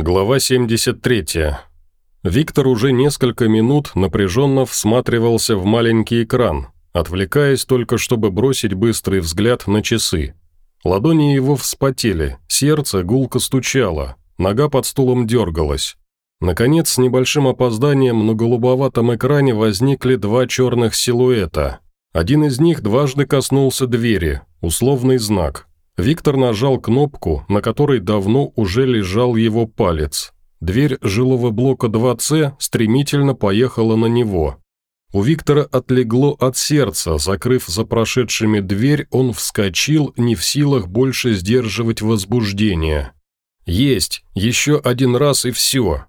Глава 73. Виктор уже несколько минут напряженно всматривался в маленький экран, отвлекаясь только, чтобы бросить быстрый взгляд на часы. Ладони его вспотели, сердце гулко стучало, нога под стулом дергалась. Наконец, с небольшим опозданием на голубоватом экране возникли два черных силуэта. Один из них дважды коснулся двери, условный знак. Виктор нажал кнопку, на которой давно уже лежал его палец. Дверь жилого блока 2С стремительно поехала на него. У Виктора отлегло от сердца, закрыв за прошедшими дверь, он вскочил, не в силах больше сдерживать возбуждение. «Есть! Еще один раз и все!»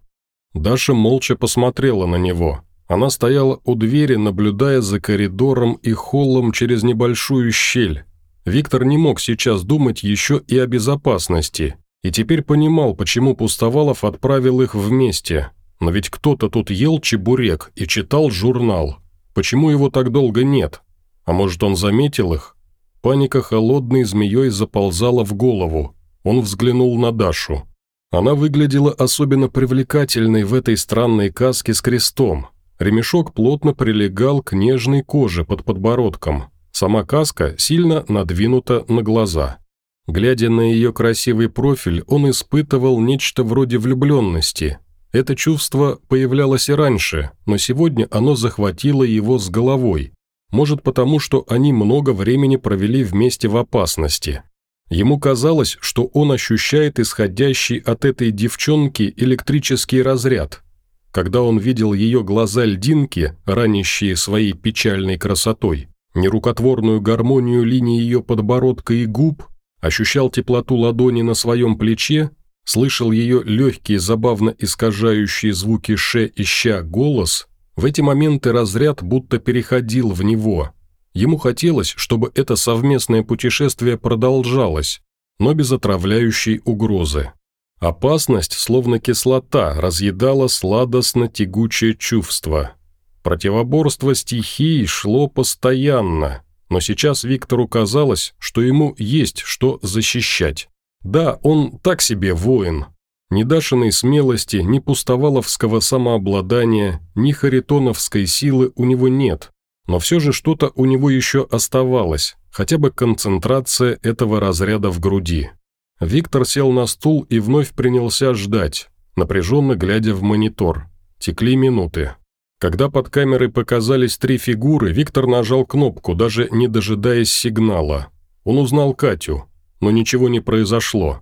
Даша молча посмотрела на него. Она стояла у двери, наблюдая за коридором и холлом через небольшую щель. Виктор не мог сейчас думать еще и о безопасности, и теперь понимал, почему Пустовалов отправил их вместе. Но ведь кто-то тут ел чебурек и читал журнал. Почему его так долго нет? А может, он заметил их? Паника холодной змеей заползала в голову. Он взглянул на Дашу. Она выглядела особенно привлекательной в этой странной каске с крестом. Ремешок плотно прилегал к нежной коже под подбородком, Сама каска сильно надвинута на глаза. Глядя на ее красивый профиль, он испытывал нечто вроде влюбленности. Это чувство появлялось и раньше, но сегодня оно захватило его с головой. Может потому, что они много времени провели вместе в опасности. Ему казалось, что он ощущает исходящий от этой девчонки электрический разряд. Когда он видел ее глаза льдинки, ранящие своей печальной красотой, нерукотворную гармонию линии ее подбородка и губ, ощущал теплоту ладони на своем плече, слышал ее легкие, забавно искажающие звуки «ше» и «ща» голос, в эти моменты разряд будто переходил в него. Ему хотелось, чтобы это совместное путешествие продолжалось, но без отравляющей угрозы. Опасность, словно кислота, разъедала сладостно-тягучее чувство – Противоборство стихий шло постоянно, но сейчас Виктору казалось, что ему есть что защищать. Да, он так себе воин. Ни Дашиной смелости, ни пустоваловского самообладания, ни харитоновской силы у него нет, но все же что-то у него еще оставалось, хотя бы концентрация этого разряда в груди. Виктор сел на стул и вновь принялся ждать, напряженно глядя в монитор. Текли минуты. Когда под камерой показались три фигуры, Виктор нажал кнопку, даже не дожидаясь сигнала. Он узнал Катю, но ничего не произошло.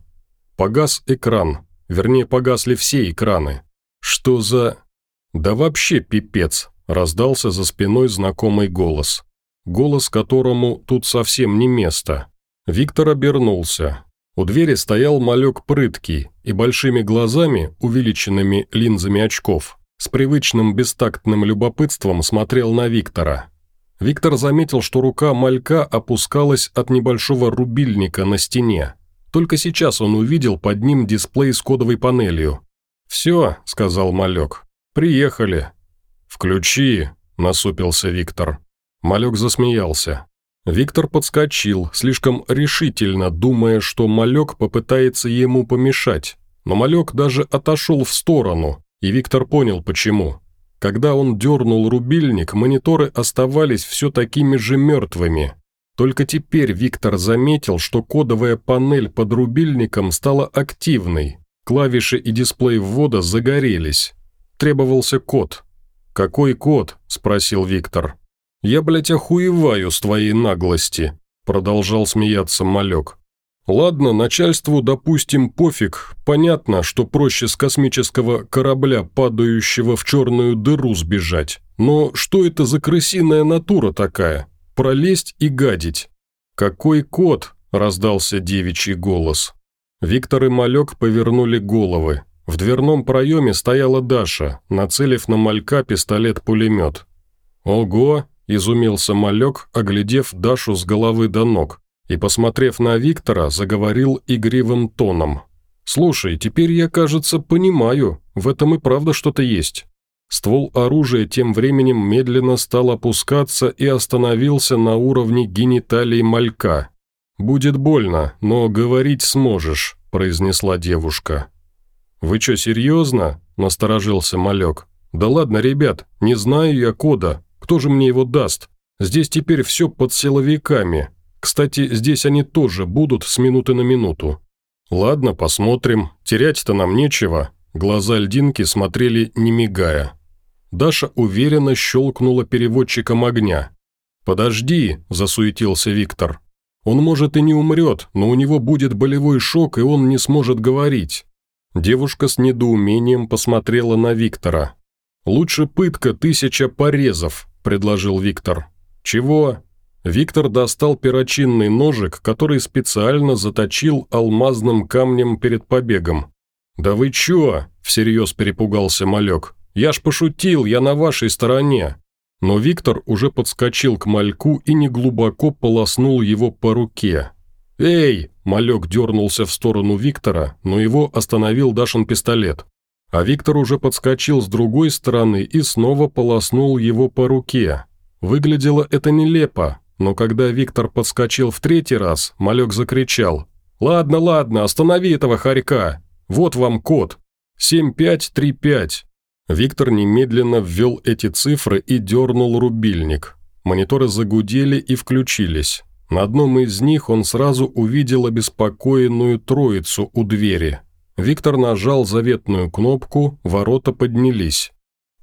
Погас экран, вернее, погасли все экраны. Что за... Да вообще пипец, раздался за спиной знакомый голос. Голос, которому тут совсем не место. Виктор обернулся. У двери стоял малек прыткий и большими глазами, увеличенными линзами очков, с привычным бестактным любопытством смотрел на Виктора. Виктор заметил, что рука малька опускалась от небольшого рубильника на стене. Только сейчас он увидел под ним дисплей с кодовой панелью. «Все», — сказал малек, — «приехали». «Включи», — насупился Виктор. Малек засмеялся. Виктор подскочил, слишком решительно, думая, что малек попытается ему помешать. Но малек даже отошел в сторону, и Виктор понял, почему. Когда он дернул рубильник, мониторы оставались все такими же мертвыми. Только теперь Виктор заметил, что кодовая панель под рубильником стала активной. Клавиши и дисплей ввода загорелись. Требовался код. «Какой код?» – спросил Виктор. «Я, блядь, охуеваю с твоей наглости», – продолжал смеяться малек. Ладно, начальству, допустим, пофиг. Понятно, что проще с космического корабля, падающего в черную дыру, сбежать. Но что это за крысиная натура такая? Пролезть и гадить. «Какой кот?» – раздался девичий голос. Виктор и Малек повернули головы. В дверном проеме стояла Даша, нацелив на Малька пистолет-пулемет. «Ого!» – изумился Малек, оглядев Дашу с головы до ног и, посмотрев на Виктора, заговорил игривым тоном. «Слушай, теперь я, кажется, понимаю, в этом и правда что-то есть». Ствол оружия тем временем медленно стал опускаться и остановился на уровне гениталий малька. «Будет больно, но говорить сможешь», – произнесла девушка. «Вы что, серьезно?» – насторожился малек. «Да ладно, ребят, не знаю я кода. Кто же мне его даст? Здесь теперь все под силовиками. Кстати, здесь они тоже будут с минуты на минуту». «Ладно, посмотрим. Терять-то нам нечего». Глаза льдинки смотрели, не мигая. Даша уверенно щелкнула переводчиком огня. «Подожди», – засуетился Виктор. «Он, может, и не умрет, но у него будет болевой шок, и он не сможет говорить». Девушка с недоумением посмотрела на Виктора. «Лучше пытка тысяча порезов», – предложил Виктор. «Чего?» Виктор достал перочинный ножик, который специально заточил алмазным камнем перед побегом. «Да вы чё?» – всерьез перепугался малек. «Я ж пошутил, я на вашей стороне». Но Виктор уже подскочил к мальку и неглубоко полоснул его по руке. «Эй!» – малек дернулся в сторону Виктора, но его остановил Дашин пистолет. А Виктор уже подскочил с другой стороны и снова полоснул его по руке. Выглядело это нелепо, но когда Виктор подскочил в третий раз, малек закричал. «Ладно, ладно, останови этого хорька! Вот вам код. 7535». Виктор немедленно ввел эти цифры и дернул рубильник. Мониторы загудели и включились. На одном из них он сразу увидел обеспокоенную троицу у двери. Виктор нажал заветную кнопку, ворота поднялись.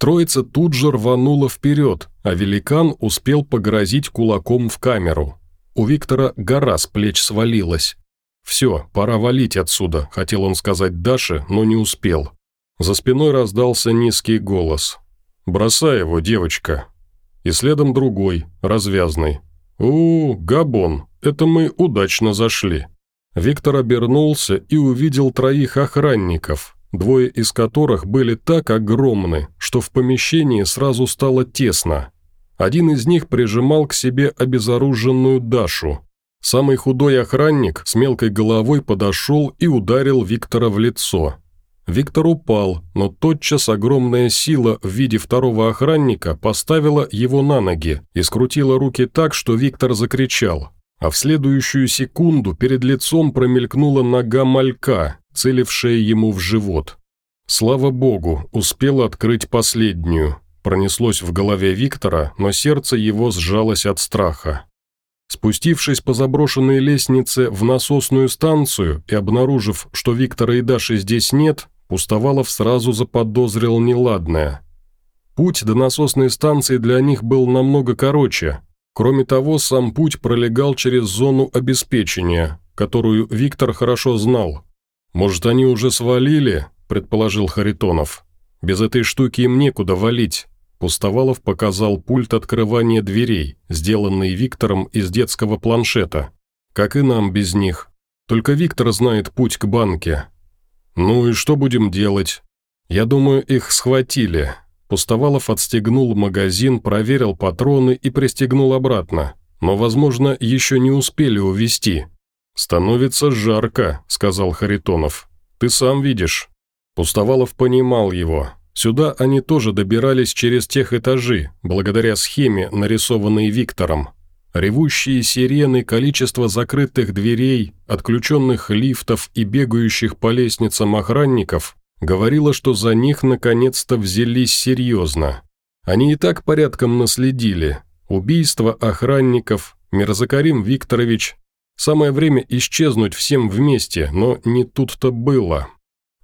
Троица тут же рванула вперед, а великан успел погрозить кулаком в камеру. У Виктора гора с плеч свалилась. «Все, пора валить отсюда», – хотел он сказать Даше, но не успел. За спиной раздался низкий голос. «Бросай его, девочка». И следом другой, развязный. «У, Габон, это мы удачно зашли». Виктор обернулся и увидел троих охранников, двое из которых были так огромны, что в помещении сразу стало тесно. Один из них прижимал к себе обезоруженную Дашу. Самый худой охранник с мелкой головой подошел и ударил Виктора в лицо. Виктор упал, но тотчас огромная сила в виде второго охранника поставила его на ноги и скрутила руки так, что Виктор закричал. А в следующую секунду перед лицом промелькнула нога малька, целившая ему в живот. Слава богу, успел открыть последнюю. Пронеслось в голове Виктора, но сердце его сжалось от страха. Спустившись по заброшенной лестнице в насосную станцию и обнаружив, что Виктора и Даши здесь нет, Пустовалов сразу заподозрил неладное. Путь до насосной станции для них был намного короче. Кроме того, сам путь пролегал через зону обеспечения, которую Виктор хорошо знал. «Может, они уже свалили?» – предположил Харитонов. «Без этой штуки им некуда валить». Пустовалов показал пульт открывания дверей, сделанный Виктором из детского планшета. Как и нам без них. Только Виктор знает путь к банке, «Ну и что будем делать?» «Я думаю, их схватили». Пустовалов отстегнул магазин, проверил патроны и пристегнул обратно. Но, возможно, еще не успели увезти. «Становится жарко», — сказал Харитонов. «Ты сам видишь». Пустовалов понимал его. Сюда они тоже добирались через тех этажи, благодаря схеме, нарисованной Виктором. Ревущие сирены, количество закрытых дверей, отключенных лифтов и бегающих по лестницам охранников говорило, что за них наконец-то взялись серьезно. Они и так порядком наследили. Убийство охранников, Мирзакарим Викторович. Самое время исчезнуть всем вместе, но не тут-то было.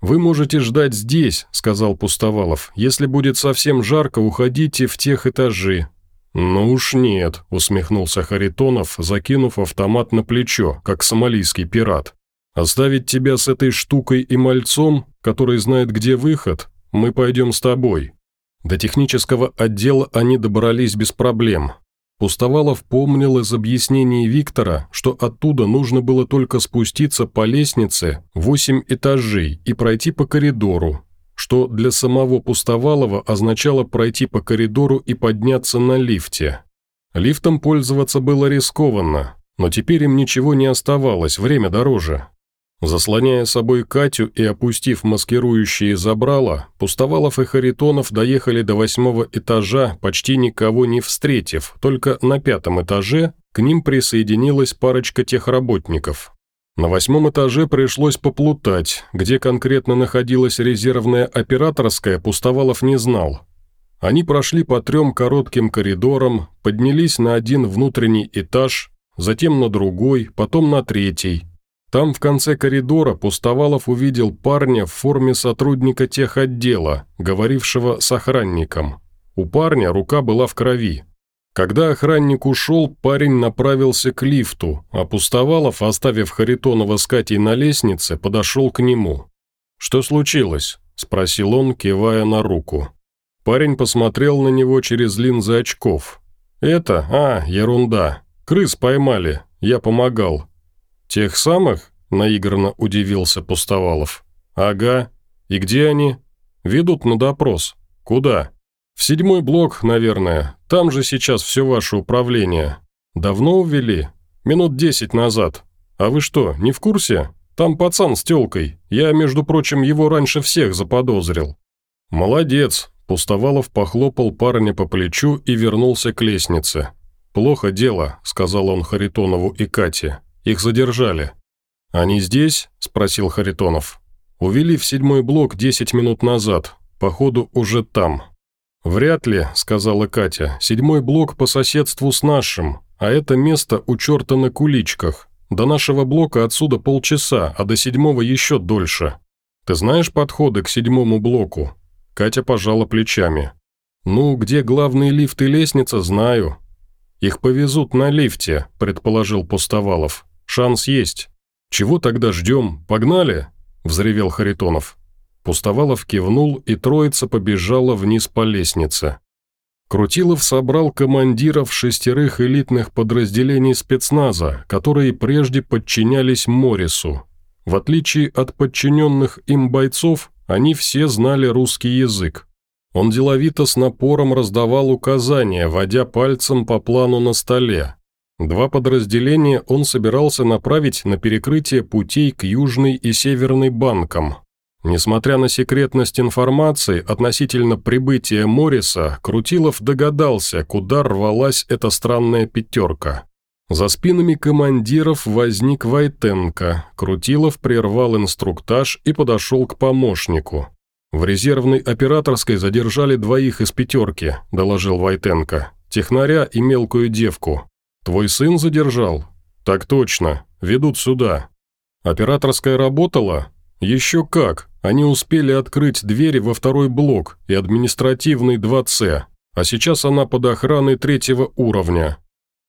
«Вы можете ждать здесь», — сказал Пустовалов. «Если будет совсем жарко, уходите в тех этажи. «Ну уж нет», – усмехнулся Харитонов, закинув автомат на плечо, как сомалийский пират. «Оставить тебя с этой штукой и мальцом, который знает, где выход, мы пойдем с тобой». До технического отдела они добрались без проблем. Пустовалов помнил из объяснений Виктора, что оттуда нужно было только спуститься по лестнице восемь этажей и пройти по коридору, что для самого Пустовалова означало пройти по коридору и подняться на лифте. Лифтом пользоваться было рискованно, но теперь им ничего не оставалось, время дороже. Заслоняя собой Катю и опустив маскирующие забрала, Пустовалов и Харитонов доехали до восьмого этажа, почти никого не встретив, только на пятом этаже к ним присоединилась парочка техработников. На восьмом этаже пришлось поплутать, где конкретно находилась резервная операторская, Пустовалов не знал. Они прошли по трем коротким коридорам, поднялись на один внутренний этаж, затем на другой, потом на третий. Там в конце коридора Пустовалов увидел парня в форме сотрудника техотдела, говорившего с охранником. У парня рука была в крови. Когда охранник ушел, парень направился к лифту, а Пустовалов, оставив Харитонова с Катей на лестнице, подошел к нему. «Что случилось?» – спросил он, кивая на руку. Парень посмотрел на него через линзы очков. «Это? А, ерунда. Крыс поймали. Я помогал». «Тех самых?» – наигранно удивился Пустовалов. «Ага. И где они?» «Ведут на допрос. Куда?» «В седьмой блок, наверное. Там же сейчас все ваше управление. Давно увели? Минут десять назад. А вы что, не в курсе? Там пацан с тёлкой. Я, между прочим, его раньше всех заподозрил». «Молодец», – Пустовалов похлопал парня по плечу и вернулся к лестнице. «Плохо дело», – сказал он Харитонову и Кате. «Их задержали». «Они здесь?» – спросил Харитонов. «Увели в седьмой блок десять минут назад. Походу, уже там». «Вряд ли», – сказала Катя. «Седьмой блок по соседству с нашим, а это место у черта на куличках. До нашего блока отсюда полчаса, а до седьмого еще дольше. Ты знаешь подходы к седьмому блоку?» Катя пожала плечами. «Ну, где главный лифт и лестница, знаю». «Их повезут на лифте», – предположил Пустовалов. «Шанс есть». «Чего тогда ждем? Погнали?» – взревел Харитонов. Пустовалов кивнул, и троица побежала вниз по лестнице. Крутилов собрал командиров шестерых элитных подразделений спецназа, которые прежде подчинялись Морису. В отличие от подчиненных им бойцов, они все знали русский язык. Он деловито с напором раздавал указания, водя пальцем по плану на столе. Два подразделения он собирался направить на перекрытие путей к Южной и Северной банкам, Несмотря на секретность информации относительно прибытия Морриса, Крутилов догадался, куда рвалась эта странная пятерка. За спинами командиров возник Войтенко. Крутилов прервал инструктаж и подошел к помощнику. «В резервной операторской задержали двоих из пятерки», – доложил Войтенко. «Технаря и мелкую девку. Твой сын задержал?» «Так точно. Ведут сюда». «Операторская работала?» «Еще как. Они успели открыть двери во второй блок и административный 2С, а сейчас она под охраной третьего уровня».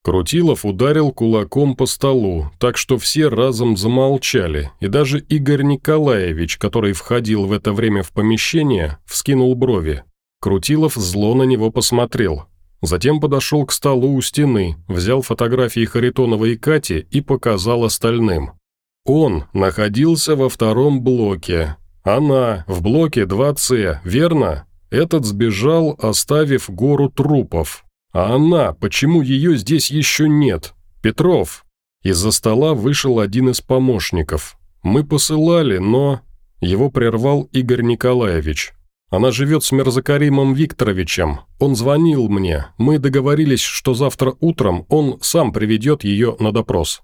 Крутилов ударил кулаком по столу, так что все разом замолчали, и даже Игорь Николаевич, который входил в это время в помещение, вскинул брови. Крутилов зло на него посмотрел. Затем подошел к столу у стены, взял фотографии Харитонова и Кати и показал остальным. Он находился во втором блоке. Она в блоке 2С, верно? Этот сбежал, оставив гору трупов. А она, почему ее здесь еще нет? Петров. Из-за стола вышел один из помощников. Мы посылали, но... Его прервал Игорь Николаевич. Она живет с Мерзакаримом Викторовичем. Он звонил мне. Мы договорились, что завтра утром он сам приведет ее на допрос.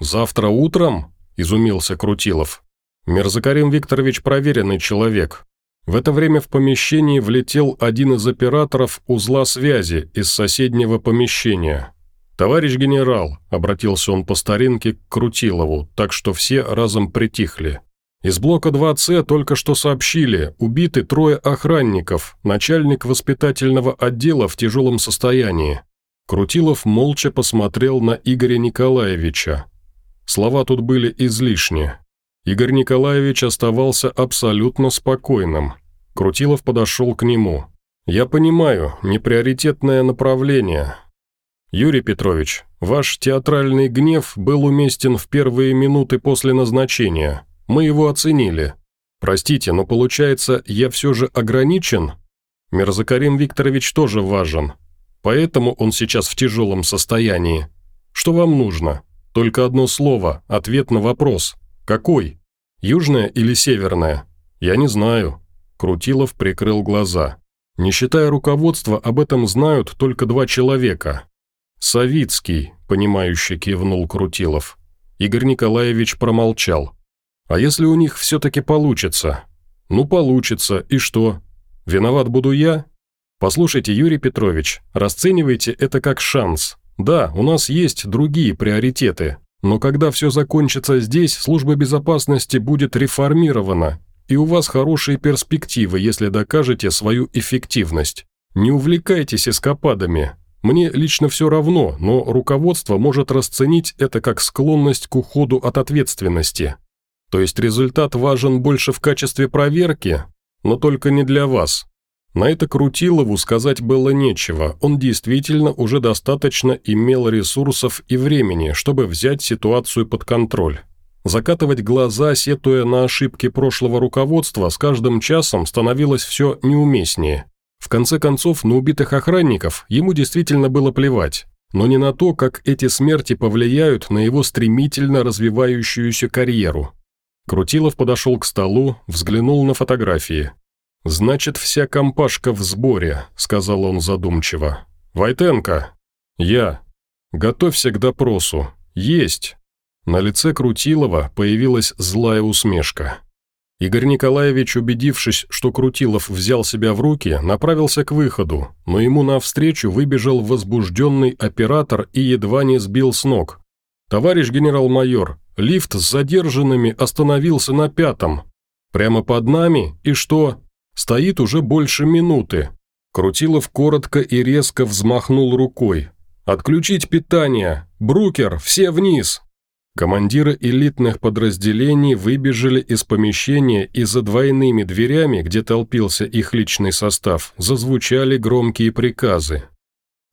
«Завтра утром?» – изумился Крутилов. «Мерзакарим Викторович проверенный человек. В это время в помещении влетел один из операторов узла связи из соседнего помещения. «Товарищ генерал», – обратился он по старинке к Крутилову, так что все разом притихли. «Из блока 2С только что сообщили, убиты трое охранников, начальник воспитательного отдела в тяжелом состоянии». Крутилов молча посмотрел на Игоря Николаевича, Слова тут были излишни. Игорь Николаевич оставался абсолютно спокойным. Крутилов подошел к нему. «Я понимаю, неприоритетное направление. Юрий Петрович, ваш театральный гнев был уместен в первые минуты после назначения. Мы его оценили. Простите, но получается, я все же ограничен? Мерзакарим Викторович тоже важен. Поэтому он сейчас в тяжелом состоянии. Что вам нужно?» Только одно слово, ответ на вопрос. Какой? Южная или северная? Я не знаю. Крутилов прикрыл глаза. Не считая руководства, об этом знают только два человека. «Савицкий», – понимающе кивнул Крутилов. Игорь Николаевич промолчал. «А если у них все-таки получится?» «Ну, получится. И что? Виноват буду я?» «Послушайте, Юрий Петрович, расценивайте это как шанс. Да, у нас есть другие приоритеты, но когда все закончится здесь, служба безопасности будет реформирована, и у вас хорошие перспективы, если докажете свою эффективность. Не увлекайтесь эскападами. Мне лично все равно, но руководство может расценить это как склонность к уходу от ответственности. То есть результат важен больше в качестве проверки, но только не для вас. На это Крутилову сказать было нечего, он действительно уже достаточно имел ресурсов и времени, чтобы взять ситуацию под контроль. Закатывать глаза, сетуя на ошибки прошлого руководства, с каждым часом становилось все неуместнее. В конце концов, на убитых охранников ему действительно было плевать, но не на то, как эти смерти повлияют на его стремительно развивающуюся карьеру. Крутилов подошел к столу, взглянул на фотографии. «Значит, вся компашка в сборе», — сказал он задумчиво. «Войтенко!» «Я!» «Готовься к допросу!» «Есть!» На лице Крутилова появилась злая усмешка. Игорь Николаевич, убедившись, что Крутилов взял себя в руки, направился к выходу, но ему навстречу выбежал возбужденный оператор и едва не сбил с ног. «Товарищ генерал-майор, лифт с задержанными остановился на пятом. Прямо под нами, и что?» Стоит уже больше минуты. Крутилов коротко и резко взмахнул рукой. «Отключить питание! Брукер, все вниз!» Командиры элитных подразделений выбежали из помещения и за двойными дверями, где толпился их личный состав, зазвучали громкие приказы.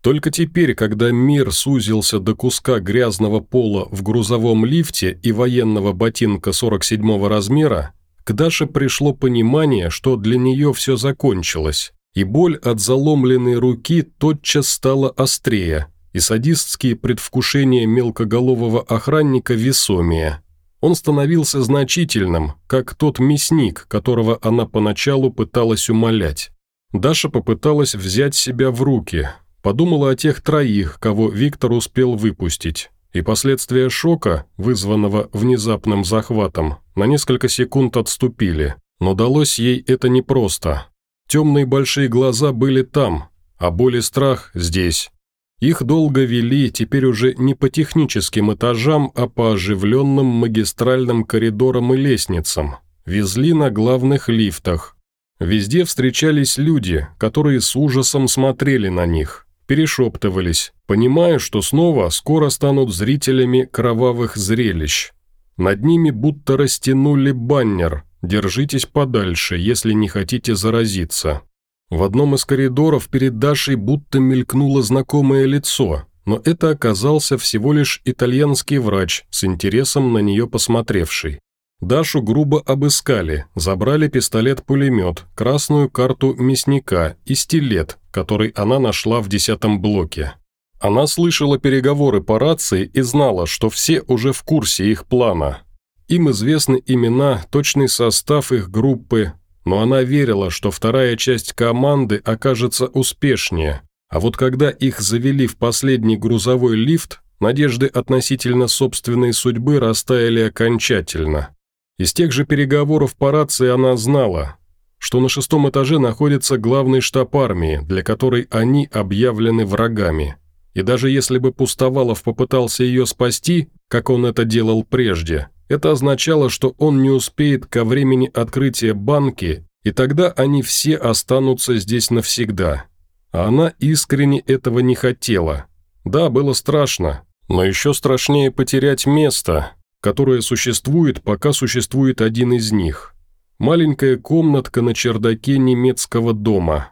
Только теперь, когда мир сузился до куска грязного пола в грузовом лифте и военного ботинка 47 размера, к Даше пришло понимание, что для нее все закончилось, и боль от заломленной руки тотчас стала острее, и садистские предвкушения мелкоголового охранника весомее. Он становился значительным, как тот мясник, которого она поначалу пыталась умолять. Даша попыталась взять себя в руки, подумала о тех троих, кого Виктор успел выпустить и последствия шока, вызванного внезапным захватом, на несколько секунд отступили, но далось ей это непросто. Темные большие глаза были там, а боль и страх здесь. Их долго вели теперь уже не по техническим этажам, а по оживленным магистральным коридорам и лестницам. Везли на главных лифтах. Везде встречались люди, которые с ужасом смотрели на них перешептывались, понимая, что снова скоро станут зрителями кровавых зрелищ. Над ними будто растянули баннер «Держитесь подальше, если не хотите заразиться». В одном из коридоров перед Дашей будто мелькнуло знакомое лицо, но это оказался всего лишь итальянский врач, с интересом на нее посмотревший. Дашу грубо обыскали, забрали пистолет-пулемет, красную карту мясника и стилет, который она нашла в десятом блоке. Она слышала переговоры по рации и знала, что все уже в курсе их плана. Им известны имена, точный состав их группы, но она верила, что вторая часть команды окажется успешнее. А вот когда их завели в последний грузовой лифт, надежды относительно собственной судьбы растаяли окончательно. Из тех же переговоров по рации она знала, что на шестом этаже находится главный штаб армии, для которой они объявлены врагами. И даже если бы Пустовалов попытался ее спасти, как он это делал прежде, это означало, что он не успеет ко времени открытия банки, и тогда они все останутся здесь навсегда. А она искренне этого не хотела. Да, было страшно, но еще страшнее потерять место, которое существует, пока существует один из них. Маленькая комнатка на чердаке немецкого дома.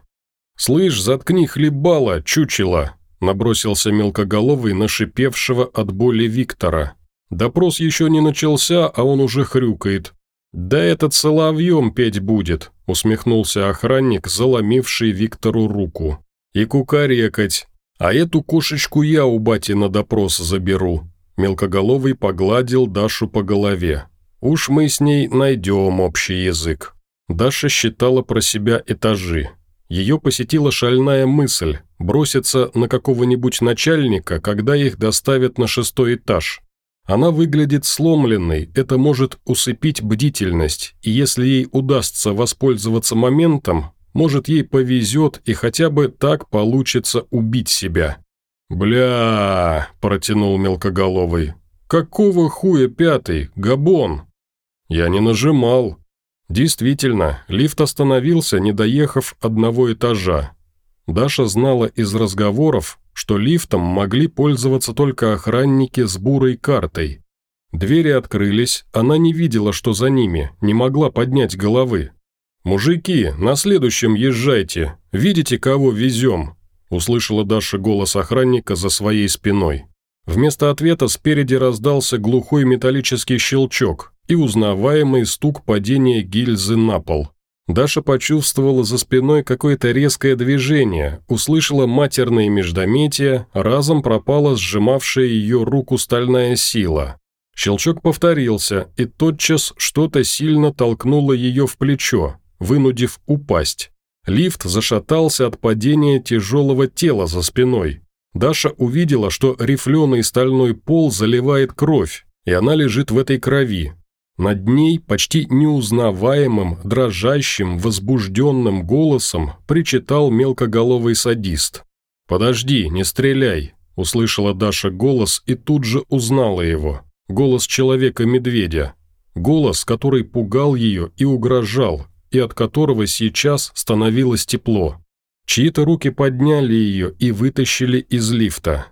«Слышь, заткни хлебала, чучело!» набросился мелкоголовый на шипевшего от боли Виктора. Допрос еще не начался, а он уже хрюкает. «Да этот соловьем петь будет», усмехнулся охранник, заломивший Виктору руку. «И кукарекать. А эту кошечку я у бати на допрос заберу. Мелкоголовый погладил Дашу по голове. «Уж мы с ней найдем общий язык». Даша считала про себя этажи. Ее посетила шальная мысль – броситься на какого-нибудь начальника, когда их доставят на шестой этаж. Она выглядит сломленной, это может усыпить бдительность, и если ей удастся воспользоваться моментом, может, ей повезет и хотя бы так получится убить себя. «Бля!» – протянул мелкоголовый. «Какого хуя пятый? Габон!» Я не нажимал. Действительно, лифт остановился, не доехав одного этажа. Даша знала из разговоров, что лифтом могли пользоваться только охранники с бурой картой. Двери открылись, она не видела, что за ними, не могла поднять головы. «Мужики, на следующем езжайте, видите, кого везем?» Услышала Даша голос охранника за своей спиной. Вместо ответа спереди раздался глухой металлический щелчок и узнаваемый стук падения гильзы на пол. Даша почувствовала за спиной какое-то резкое движение, услышала матерные междометия, разом пропала сжимавшая ее руку стальная сила. Щелчок повторился, и тотчас что-то сильно толкнуло ее в плечо, вынудив упасть. Лифт зашатался от падения тяжелого тела за спиной. Даша увидела, что рифленый стальной пол заливает кровь, и она лежит в этой крови. Над ней почти неузнаваемым, дрожащим, возбужденным голосом причитал мелкоголовый садист. «Подожди, не стреляй», – услышала Даша голос и тут же узнала его. Голос человека-медведя. Голос, который пугал ее и угрожал, и от которого сейчас становилось тепло. Чьи-то руки подняли ее и вытащили из лифта.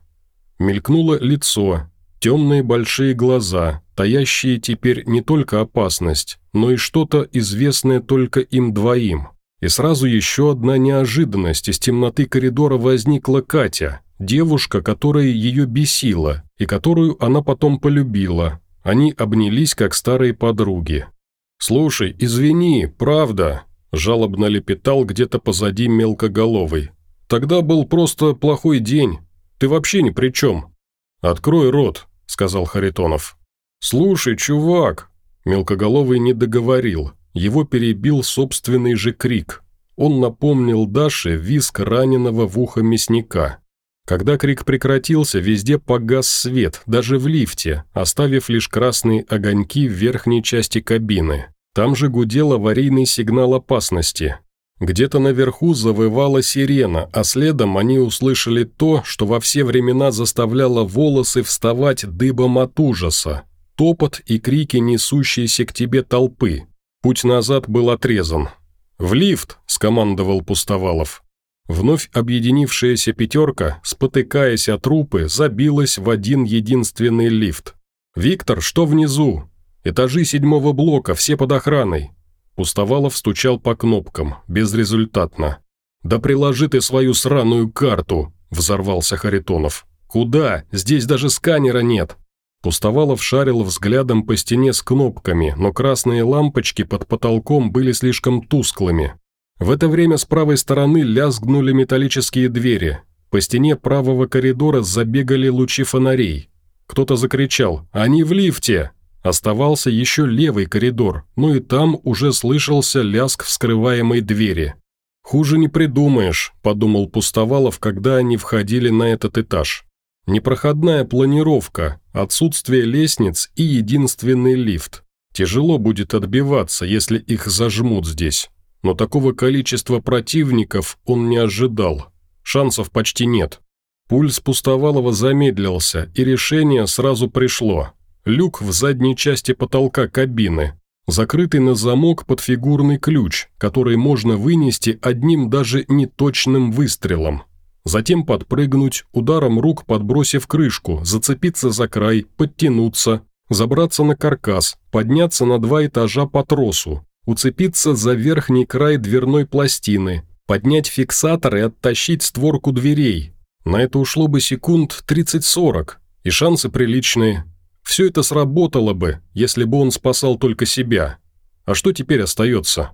Мелькнуло лицо, темные большие глаза, таящие теперь не только опасность, но и что-то известное только им двоим. И сразу еще одна неожиданность из темноты коридора возникла Катя, девушка, которая ее бесила и которую она потом полюбила. Они обнялись, как старые подруги. «Слушай, извини, правда», жалобно лепетал где-то позади мелкоголовый. «Тогда был просто плохой день. Ты вообще ни при чем». «Открой рот», – сказал Харитонов. «Слушай, чувак!» Мелкоголовый не договорил. Его перебил собственный же крик. Он напомнил Даше виск раненого в ухо мясника. Когда крик прекратился, везде погас свет, даже в лифте, оставив лишь красные огоньки в верхней части кабины. Там же гудел аварийный сигнал опасности. Где-то наверху завывала сирена, а следом они услышали то, что во все времена заставляло волосы вставать дыбом от ужаса. Топот и крики несущиеся к тебе толпы. Путь назад был отрезан. «В лифт!» – скомандовал Пустовалов. Вновь объединившаяся пятерка, спотыкаясь от трупы, забилась в один единственный лифт. «Виктор, что внизу?» Этажи седьмого блока, все под охраной». Пустовалов стучал по кнопкам, безрезультатно. «Да приложи ты свою сраную карту!» – взорвался Харитонов. «Куда? Здесь даже сканера нет!» Пустовалов шарил взглядом по стене с кнопками, но красные лампочки под потолком были слишком тусклыми. В это время с правой стороны лязгнули металлические двери. По стене правого коридора забегали лучи фонарей. Кто-то закричал «Они в лифте!» Оставался еще левый коридор, но и там уже слышался лязг вскрываемой двери. «Хуже не придумаешь», – подумал Пустовалов, когда они входили на этот этаж. «Непроходная планировка, отсутствие лестниц и единственный лифт. Тяжело будет отбиваться, если их зажмут здесь. Но такого количества противников он не ожидал. Шансов почти нет». Пульс Пустовалова замедлился, и решение сразу пришло – люк в задней части потолка кабины, закрытый на замок под фигурный ключ, который можно вынести одним даже неточным выстрелом. Затем подпрыгнуть, ударом рук подбросив крышку, зацепиться за край, подтянуться, забраться на каркас, подняться на два этажа по тросу, уцепиться за верхний край дверной пластины, поднять фиксатор и оттащить створку дверей. На это ушло бы секунд 30-40, и шансы приличные, все это сработало бы, если бы он спасал только себя. А что теперь остается?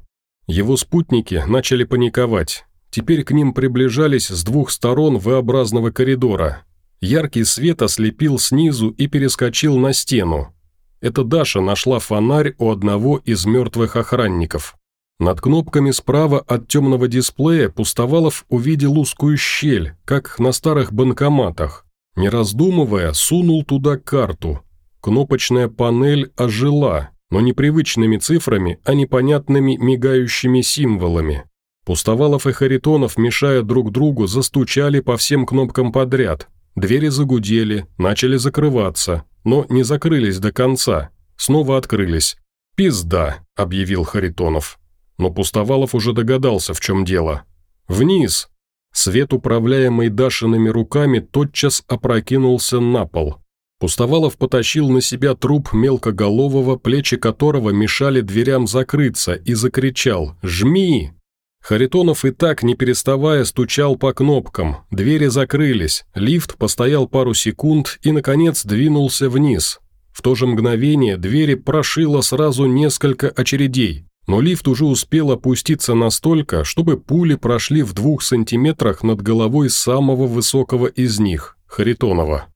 Его спутники начали паниковать. Теперь к ним приближались с двух сторон V-образного коридора. Яркий свет ослепил снизу и перескочил на стену. Это Даша нашла фонарь у одного из мертвых охранников. Над кнопками справа от темного дисплея Пустовалов увидел узкую щель, как на старых банкоматах. Не раздумывая, сунул туда карту – кнопочная панель ожила, но не привычными цифрами, а непонятными мигающими символами. Пустовалов и Харитонов, мешая друг другу, застучали по всем кнопкам подряд. Двери загудели, начали закрываться, но не закрылись до конца. Снова открылись. «Пизда», — объявил Харитонов. Но Пустовалов уже догадался, в чем дело. «Вниз!» Свет, управляемый Дашиными руками, тотчас опрокинулся на пол. Пустовалов потащил на себя труп мелкоголового, плечи которого мешали дверям закрыться, и закричал «Жми!». Харитонов и так, не переставая, стучал по кнопкам. Двери закрылись, лифт постоял пару секунд и, наконец, двинулся вниз. В то же мгновение двери прошило сразу несколько очередей, но лифт уже успел опуститься настолько, чтобы пули прошли в двух сантиметрах над головой самого высокого из них – Харитонова.